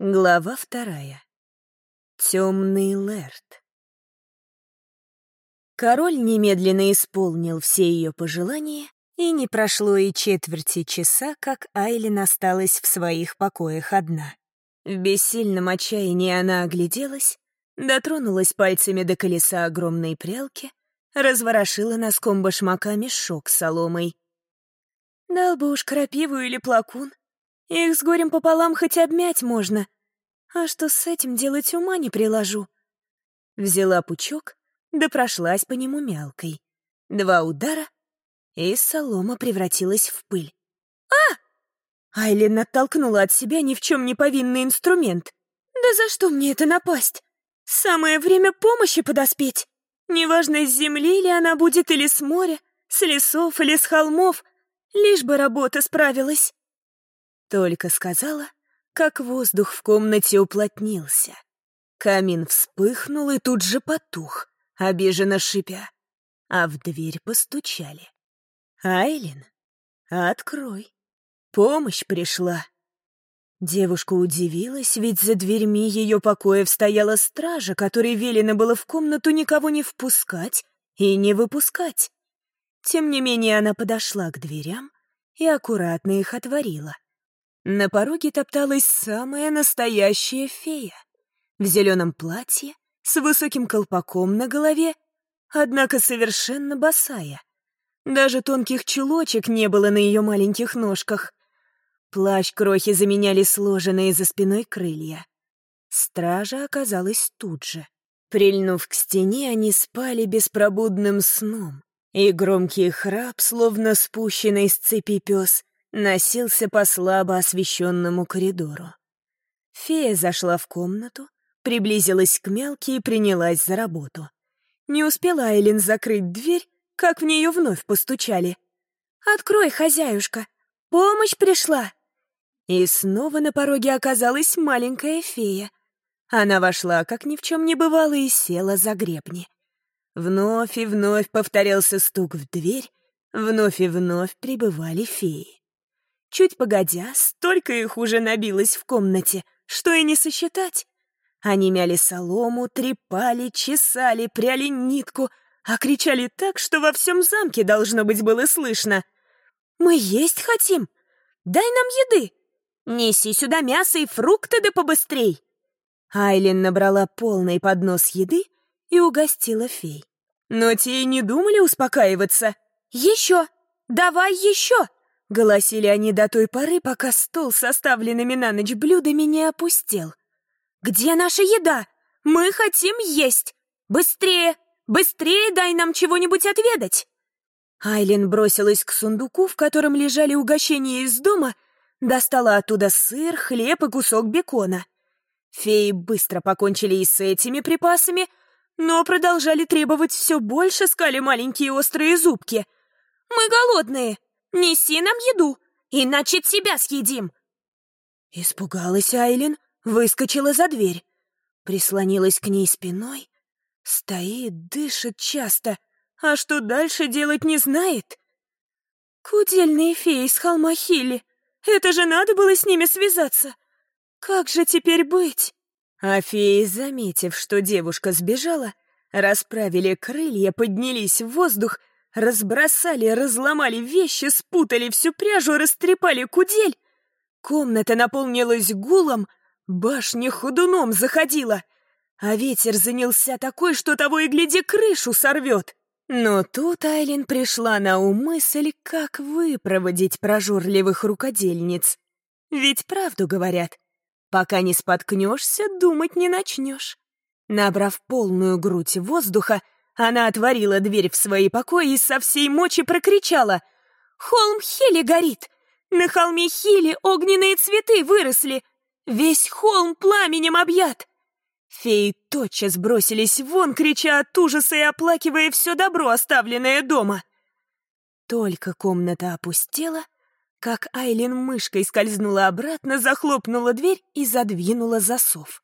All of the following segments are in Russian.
Глава вторая. Темный Лэрд. Король немедленно исполнил все ее пожелания, и не прошло и четверти часа, как Айлин осталась в своих покоях одна. В бессильном отчаянии она огляделась, дотронулась пальцами до колеса огромной прялки, разворошила носком башмака мешок с соломой. Дал бы уж крапиву или плакун, их с горем пополам хоть обмять можно. А что с этим делать ума не приложу. Взяла пучок, да прошлась по нему мелкой. Два удара, и солома превратилась в пыль. «А!» Айлин оттолкнула от себя ни в чем не повинный инструмент. «Да за что мне это напасть? Самое время помощи подоспеть. Неважно, с земли ли она будет или с моря, с лесов или с холмов, лишь бы работа справилась. Только сказала, как воздух в комнате уплотнился. Камин вспыхнул и тут же потух, обиженно шипя. А в дверь постучали. «Айлин, открой. Помощь пришла». Девушка удивилась, ведь за дверьми ее покоев стояла стража, которой велено было в комнату никого не впускать и не выпускать. Тем не менее она подошла к дверям и аккуратно их отворила. На пороге топталась самая настоящая фея. В зеленом платье, с высоким колпаком на голове, однако совершенно босая. Даже тонких чулочек не было на ее маленьких ножках. Плащ крохи заменяли сложенные за спиной крылья. Стража оказалась тут же. Прильнув к стене, они спали беспробудным сном, и громкий храп, словно спущенный с цепи пес, носился по слабо освещенному коридору. Фея зашла в комнату, приблизилась к Мелке и принялась за работу. Не успела Айлин закрыть дверь, как в нее вновь постучали. «Открой, хозяюшка! Помощь пришла!» И снова на пороге оказалась маленькая фея. Она вошла, как ни в чем не бывало, и села за гребни. Вновь и вновь повторялся стук в дверь, вновь и вновь прибывали феи. Чуть погодя, столько их уже набилось в комнате, что и не сосчитать. Они мяли солому, трепали, чесали, пряли нитку, а кричали так, что во всем замке должно быть было слышно. «Мы есть хотим! Дай нам еды! Неси сюда мясо и фрукты да побыстрей!» Айлин набрала полный поднос еды и угостила фей. Но те и не думали успокаиваться. «Еще! Давай еще!» Голосили они до той поры, пока стол с оставленными на ночь блюдами не опустел. «Где наша еда? Мы хотим есть! Быстрее! Быстрее дай нам чего-нибудь отведать!» Айлин бросилась к сундуку, в котором лежали угощения из дома, достала оттуда сыр, хлеб и кусок бекона. Феи быстро покончили и с этими припасами, но продолжали требовать все больше, скали маленькие острые зубки. «Мы голодные!» Неси нам еду, иначе тебя съедим!» Испугалась Айлин, выскочила за дверь. Прислонилась к ней спиной. Стоит, дышит часто, а что дальше делать не знает. Кудельные феи с холма Хилли. Это же надо было с ними связаться. Как же теперь быть? А феи, заметив, что девушка сбежала, расправили крылья, поднялись в воздух Разбросали, разломали вещи, спутали всю пряжу, растрепали кудель. Комната наполнилась гулом, башня ходуном заходила, а ветер занялся такой, что того и гляди крышу сорвет. Но тут Айлин пришла на ум мысль, как выпроводить прожорливых рукодельниц. Ведь правду говорят, пока не споткнешься, думать не начнешь. Набрав полную грудь воздуха, она отворила дверь в свои покои и со всей мочи прокричала. «Холм Хили горит! На холме Хили огненные цветы выросли! Весь холм пламенем объят!» Феи тотчас бросились вон, крича от ужаса и оплакивая все добро, оставленное дома. Только комната опустела, как Айлин мышкой скользнула обратно, захлопнула дверь и задвинула засов.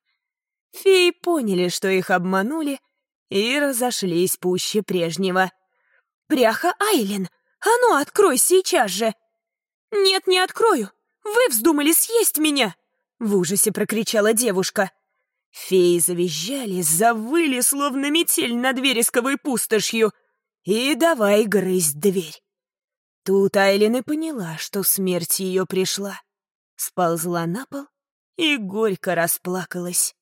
Феи поняли, что их обманули, и разошлись пуще прежнего. «Пряха Айлин! А ну, открой сейчас же!» «Нет, не открою! Вы вздумали съесть меня!» В ужасе прокричала девушка. Феи завизжали, завыли, словно метель над вересковой пустошью. И давай грызть дверь. Тут Айлин и поняла, что смерть ее пришла. Сползла на пол и горько расплакалась.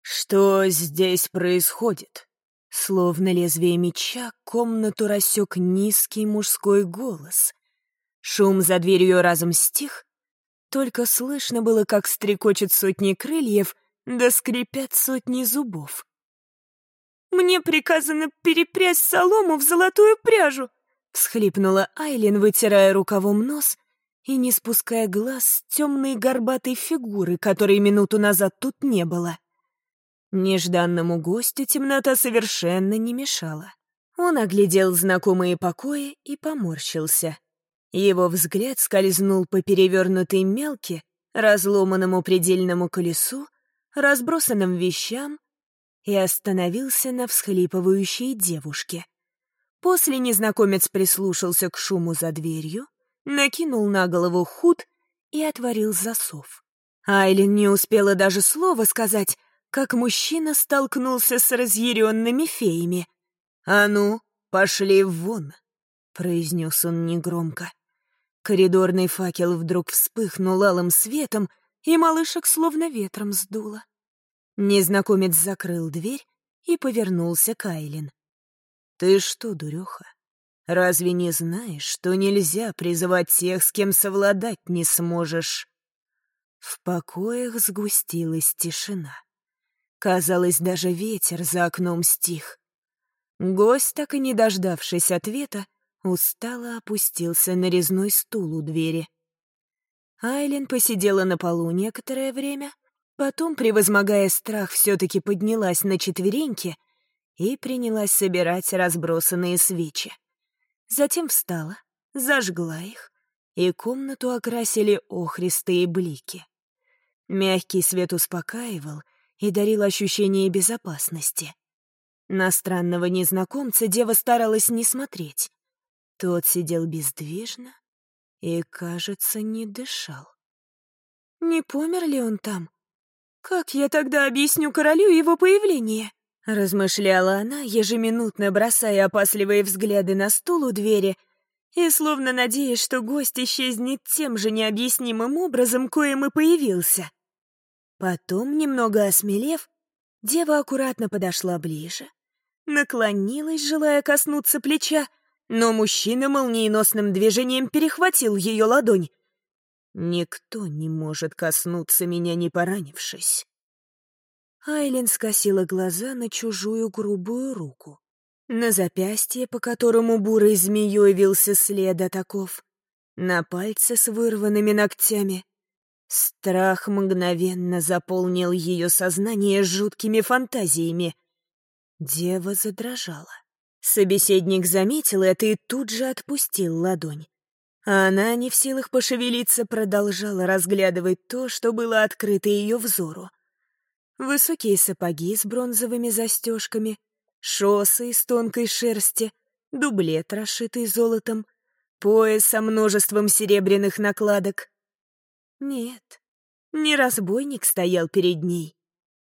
«Что здесь происходит?» Словно лезвие меча комнату рассек низкий мужской голос. Шум за дверью разом стих, только слышно было, как стрекочет сотни крыльев, да скрипят сотни зубов. «Мне приказано перепрясть солому в золотую пряжу!» — всхлипнула Айлин, вытирая рукавом нос и не спуская глаз с темной горбатой фигуры, которой минуту назад тут не было. Нежданному гостю темнота совершенно не мешала. Он оглядел знакомые покои и поморщился. Его взгляд скользнул по перевернутой мелке, разломанному предельному колесу, разбросанным вещам и остановился на всхлипывающей девушке. После незнакомец прислушался к шуму за дверью, накинул на голову худ и отворил засов. Айлин не успела даже слова сказать, как мужчина столкнулся с разъяренными феями. «А ну, пошли вон!» — произнес он негромко. Коридорный факел вдруг вспыхнул алым светом, и малышек словно ветром сдуло. Незнакомец закрыл дверь и повернулся к Айлин. «Ты что, дуреха, разве не знаешь, что нельзя призывать тех, с кем совладать не сможешь?» В покоях сгустилась тишина. Казалось, даже ветер за окном стих. Гость, так и не дождавшись ответа, устало опустился на резной стул у двери. Айлин посидела на полу некоторое время, потом, превозмогая страх, все-таки поднялась на четвереньки и принялась собирать разбросанные свечи. Затем встала, зажгла их, и комнату окрасили охристые блики. Мягкий свет успокаивал, и дарил ощущение безопасности. На странного незнакомца дева старалась не смотреть. Тот сидел бездвижно и, кажется, не дышал. Не помер ли он там? Как я тогда объясню королю его появление? Размышляла она, ежеминутно бросая опасливые взгляды на стул у двери и словно надеясь, что гость исчезнет тем же необъяснимым образом, коим и появился. Потом, немного осмелев, дева аккуратно подошла ближе, наклонилась, желая коснуться плеча, но мужчина молниеносным движением перехватил ее ладонь. «Никто не может коснуться меня, не поранившись». Айлен скосила глаза на чужую грубую руку. На запястье, по которому бурой змеей вился след атаков. На пальце с вырванными ногтями. Страх мгновенно заполнил ее сознание жуткими фантазиями. Дева задрожала. Собеседник заметил это и тут же отпустил ладонь. А она, не в силах пошевелиться, продолжала разглядывать то, что было открыто ее взору. Высокие сапоги с бронзовыми застежками, шоссы из тонкой шерсти, дублет, расшитый золотом, пояс со множеством серебряных накладок, нет, не разбойник стоял перед ней.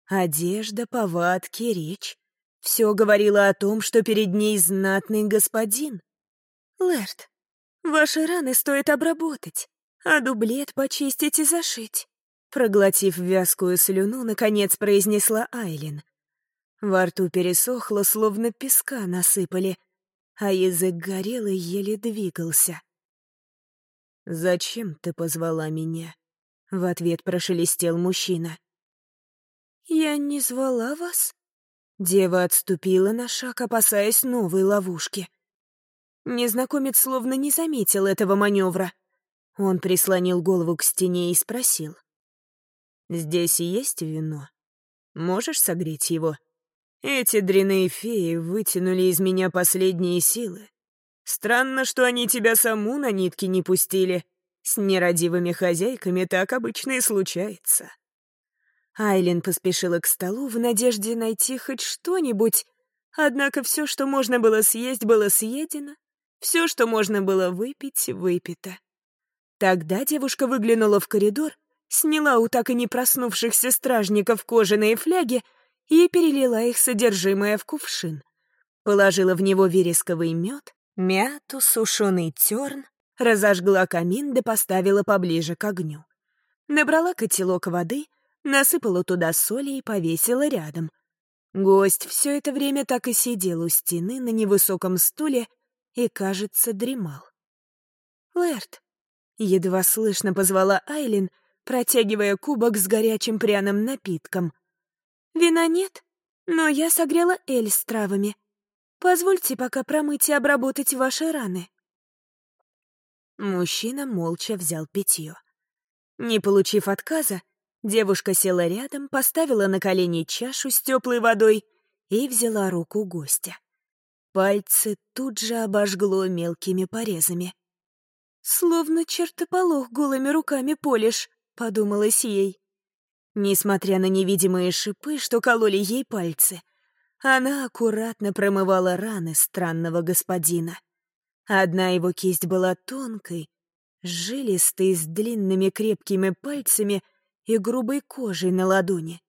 Одежда, повадки, речь — все говорило о том, что перед ней знатный господин. «Лэрд, ваши раны стоит обработать, а дублет почистить и зашить», проглотив вязкую слюну, наконец произнесла Айлин. Во рту пересохло, словно песка насыпали, а язык горел и еле двигался. «Зачем ты позвала меня?» В ответ прошелестел мужчина. «Я не звала вас?» Дева отступила на шаг, опасаясь новой ловушки. Незнакомец словно не заметил этого маневра. Он прислонил голову к стене и спросил. «Здесь есть вино? Можешь согреть его? Эти дряные феи вытянули из меня последние силы. Странно, что они тебя саму на нитки не пустили. С нерадивыми хозяйками так обычно и случается. Айлин поспешила к столу в надежде найти хоть что-нибудь, однако все, что можно было съесть, было съедено, все, что можно было выпить, выпито. Тогда девушка выглянула в коридор, сняла у так и не проснувшихся стражников кожаные фляги и перелила их содержимое в кувшин. Положила в него вересковый мед, мяту, сушеный терн, разожгла камин да поставила поближе к огню. Набрала котелок воды, насыпала туда соли и повесила рядом. Гость все это время так и сидел у стены на невысоком стуле и, кажется, дремал. «Лэрт!» — едва слышно позвала Айлин, протягивая кубок с горячим пряным напитком. «Вина нет, но я согрела эль с травами. Позвольте пока промыть и обработать ваши раны». Мужчина молча взял питье. Не получив отказа, девушка села рядом, поставила на колени чашу с теплой водой и взяла руку гостя. Пальцы тут же обожгло мелкими порезами. «Словно чертополох голыми руками полишь», — подумалось ей. Несмотря на невидимые шипы, что кололи ей пальцы, она аккуратно промывала раны странного господина. Одна его кисть была тонкой, жилистой, с длинными крепкими пальцами и грубой кожей на ладони.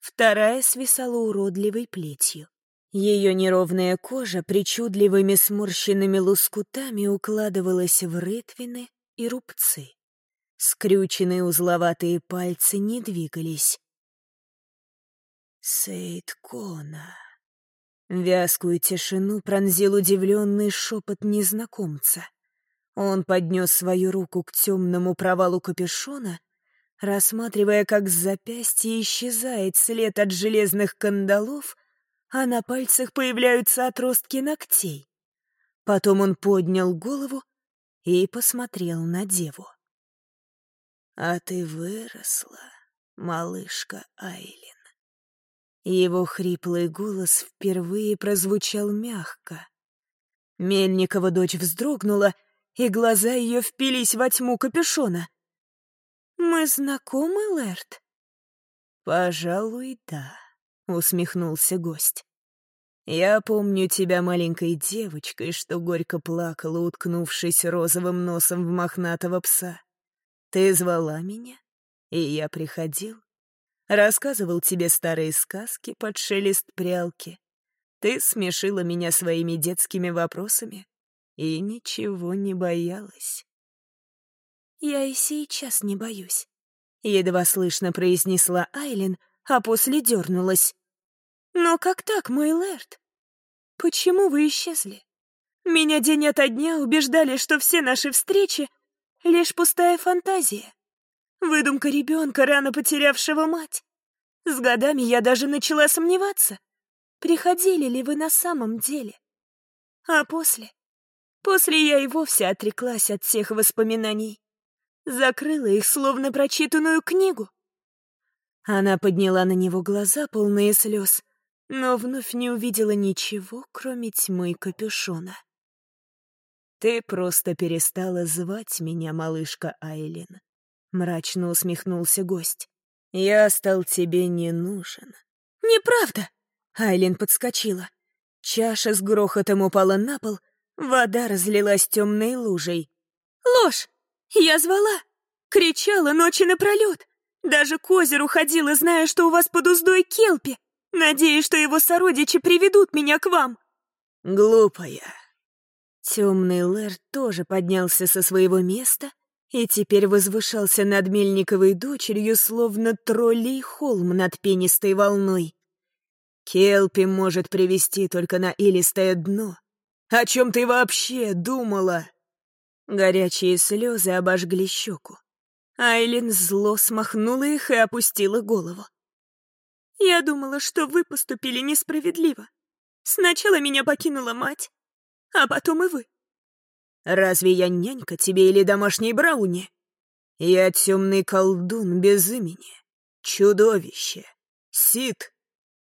Вторая свисала уродливой плетью. Ее неровная кожа причудливыми сморщенными лоскутами укладывалась в рытвины и рубцы. Скрюченные узловатые пальцы не двигались. Сейд Кона. Вязкую тишину пронзил удивленный шепот незнакомца. Он поднес свою руку к темному провалу капюшона, рассматривая, как с запястья исчезает след от железных кандалов, а на пальцах появляются отростки ногтей. Потом он поднял голову и посмотрел на деву. «А ты выросла, малышка Айлин». Его хриплый голос впервые прозвучал мягко. Мельникова дочь вздрогнула и глаза ее впились во тьму капюшона. «Мы знакомы, Лэрт?» «Пожалуй, да», — усмехнулся гость. «Я помню тебя маленькой девочкой, что горько плакала, уткнувшись розовым носом в мохнатого пса. Ты звала меня, и я приходил. Рассказывал тебе старые сказки под шелест прялки. Ты смешила меня своими детскими вопросами, и ничего не боялась. «Я и сейчас не боюсь», — едва слышно произнесла Айлин, а после дернулась. «Но как так, мой лэрд? Почему вы исчезли? Меня день ото дня убеждали, что все наши встречи — лишь пустая фантазия, выдумка ребенка, рано потерявшего мать. С годами я даже начала сомневаться, приходили ли вы на самом деле. А после После я и вовсе отреклась от всех воспоминаний. Закрыла их, словно прочитанную книгу. Она подняла на него глаза, полные слез, но вновь не увидела ничего, кроме тьмы капюшона. «Ты просто перестала звать меня, малышка Айлин», — мрачно усмехнулся гость. «Я стал тебе не нужен». «Неправда!» — Айлин подскочила. Чаша с грохотом упала на пол — Вода разлилась темной лужей. «Ложь! Я звала! Кричала ночи напролет! Даже к озеру ходила, зная, что у вас под уздой келпи, надеясь, что его сородичи приведут меня к вам!» «Глупая!» Темный Лэр тоже поднялся со своего места и теперь возвышался над Мельниковой дочерью, словно троллей холм над пенистой волной. Келпи может привести только на илистое дно, о чем ты вообще думала?» Горячие слезы обожгли щеку. Айлин зло смахнула их и опустила голову. «Я думала, что вы поступили несправедливо. Сначала меня покинула мать, а потом и вы». «Разве я нянька тебе или домашний брауни? Я темный колдун без имени, чудовище, сит.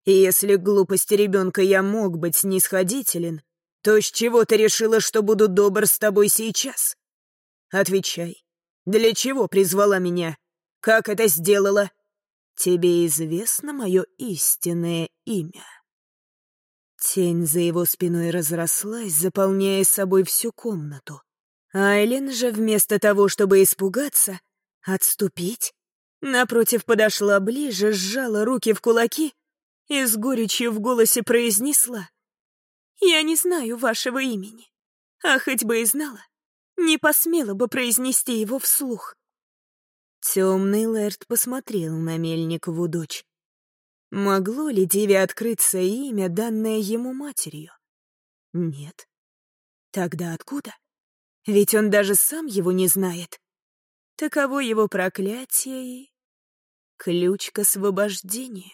И если глупости ребенка я мог быть снисходителен, то с чего ты решила, что буду добр с тобой сейчас? Отвечай. Для чего призвала меня? Как это сделала? Тебе известно мое истинное имя?» Тень за его спиной разрослась, заполняя собой всю комнату. Айлин же вместо того, чтобы испугаться, отступить, Напротив подошла ближе, сжала руки в кулаки и с горечью в голосе произнесла. «Я не знаю вашего имени, а хоть бы и знала, не посмела бы произнести его вслух». Темный Лэрд посмотрел на Мельникову дочь. Могло ли Деве открыться имя, данное ему матерью? Нет. Тогда откуда? Ведь он даже сам его не знает. Таково его проклятие и ключ к освобождению.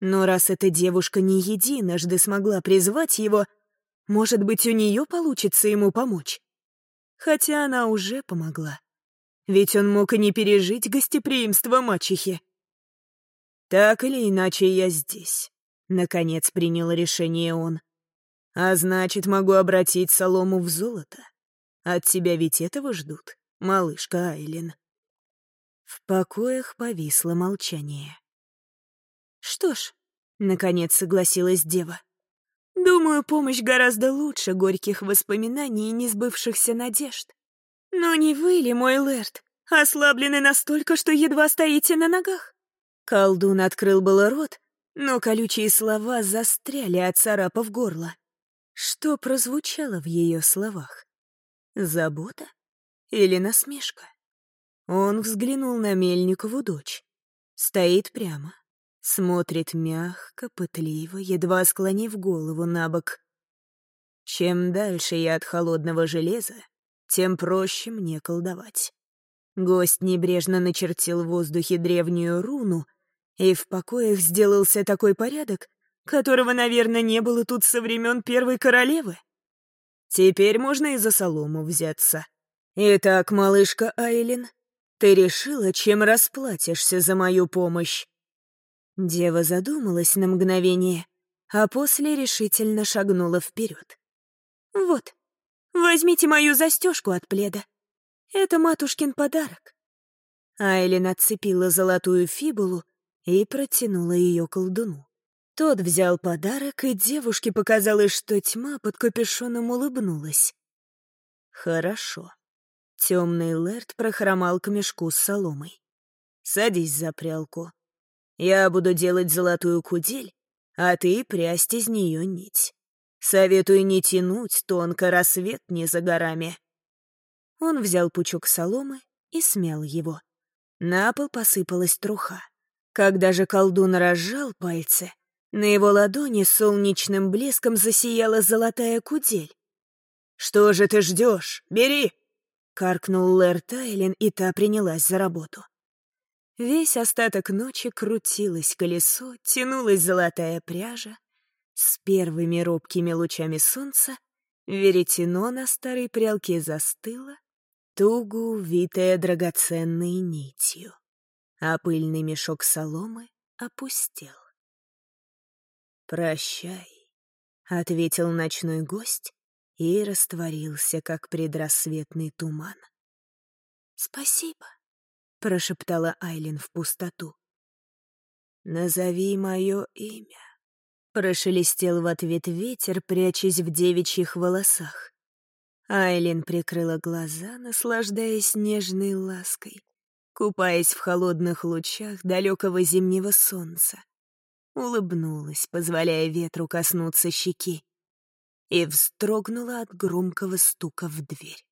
Но раз эта девушка не единожды смогла призвать его, может быть, у нее получится ему помочь. Хотя она уже помогла. Ведь он мог и не пережить гостеприимство мачехи. «Так или иначе, я здесь», — наконец принял решение он. «А значит, могу обратить солому в золото. От тебя ведь этого ждут, малышка Айлин». В покоях повисло молчание. «Что ж», — наконец согласилась дева, — «думаю, помощь гораздо лучше горьких воспоминаний и несбывшихся надежд. Но не вы ли, мой лэрд, ослаблены настолько, что едва стоите на ногах?» Колдун открыл было рот, но колючие слова застряли, оцарапав горло. Что прозвучало в ее словах? Забота или насмешка? Он взглянул на Мельникову дочь. Стоит прямо, смотрит мягко, пытливо, едва склонив голову на бок. Чем дальше я от холодного железа, тем проще мне колдовать. Гость небрежно начертил в воздухе древнюю руну — и в покоях сделался такой порядок, которого, наверное, не было тут со времен первой королевы. Теперь можно и за солому взяться. Итак, малышка Айлин, ты решила, чем расплатишься за мою помощь?» Дева задумалась на мгновение, а после решительно шагнула вперед. «Вот, возьмите мою застежку от пледа. Это матушкин подарок». Айлин отцепила золотую фибулу и протянула ее колдуну. Тот взял подарок, и девушке показалось, что тьма под капюшоном улыбнулась. «Хорошо». Темный Лэрд прохромал к мешку с соломой. «Садись за прялку. Я буду делать золотую кудель, а ты прясть из нее нить. Советую не тянуть, тонко рассвет не за горами». Он взял пучок соломы и смял его. На пол посыпалась труха. Когда же колдун разжал пальцы, на его ладони солнечным блеском засияла золотая кудель. «Что же ты ждешь? Бери!» — каркнул Лэр Тайлин, и та принялась за работу. Весь остаток ночи крутилось колесо, тянулась золотая пряжа. С первыми робкими лучами солнца веретено на старой прялке застыло, туго увитое драгоценной нитью а пыльный мешок соломы опустел. «Прощай», — ответил ночной гость и растворился, как предрассветный туман. «Спасибо», — прошептала Айлин в пустоту. «Назови мое имя», — прошелестел в ответ ветер, прячась в девичьих волосах. Айлин прикрыла глаза, наслаждаясь нежной лаской купаясь в холодных лучах далекого зимнего солнца. Улыбнулась, позволяя ветру коснуться щеки, и вздрогнула от громкого стука в дверь.